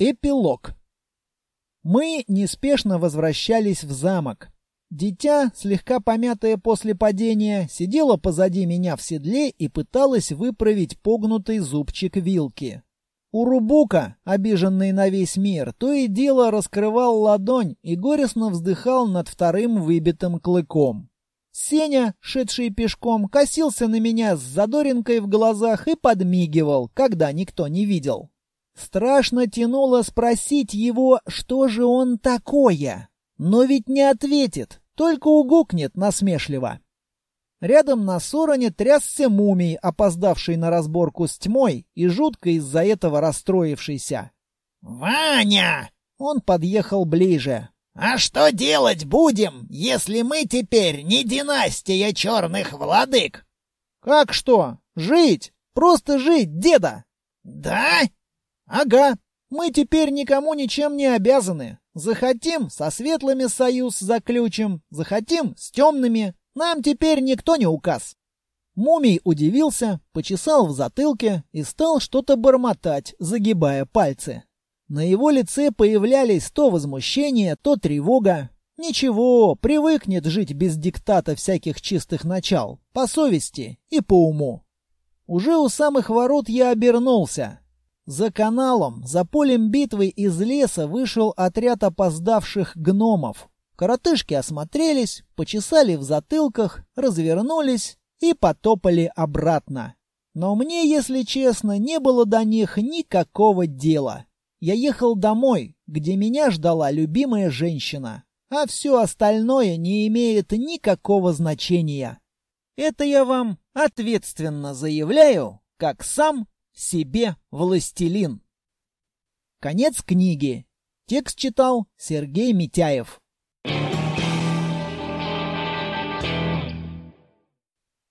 Эпилог. Мы неспешно возвращались в замок. Дитя, слегка помятое после падения, сидело позади меня в седле и пыталось выправить погнутый зубчик вилки. Урубука, обиженный на весь мир, то и дело раскрывал ладонь и горестно вздыхал над вторым выбитым клыком. Сеня, шедший пешком, косился на меня с задоринкой в глазах и подмигивал, когда никто не видел. Страшно тянуло спросить его, что же он такое. Но ведь не ответит, только угукнет насмешливо. Рядом на сороне трясся мумий, опоздавший на разборку с тьмой и жутко из-за этого расстроившийся. «Ваня!» Он подъехал ближе. «А что делать будем, если мы теперь не династия черных владык?» «Как что? Жить! Просто жить, деда!» «Да? Ага, мы теперь никому ничем не обязаны. Захотим, со светлыми союз заключим, захотим, с темными. Нам теперь никто не указ. Мумий удивился, почесал в затылке и стал что-то бормотать, загибая пальцы. На его лице появлялись то возмущение, то тревога. Ничего, привыкнет жить без диктата всяких чистых начал, по совести и по уму. Уже у самых ворот я обернулся. За каналом, за полем битвы из леса вышел отряд опоздавших гномов. Коротышки осмотрелись, почесали в затылках, развернулись и потопали обратно. Но мне, если честно, не было до них никакого дела. Я ехал домой, где меня ждала любимая женщина, а все остальное не имеет никакого значения. Это я вам ответственно заявляю, как сам себе властелин. Конец книги. Текст читал Сергей Митяев.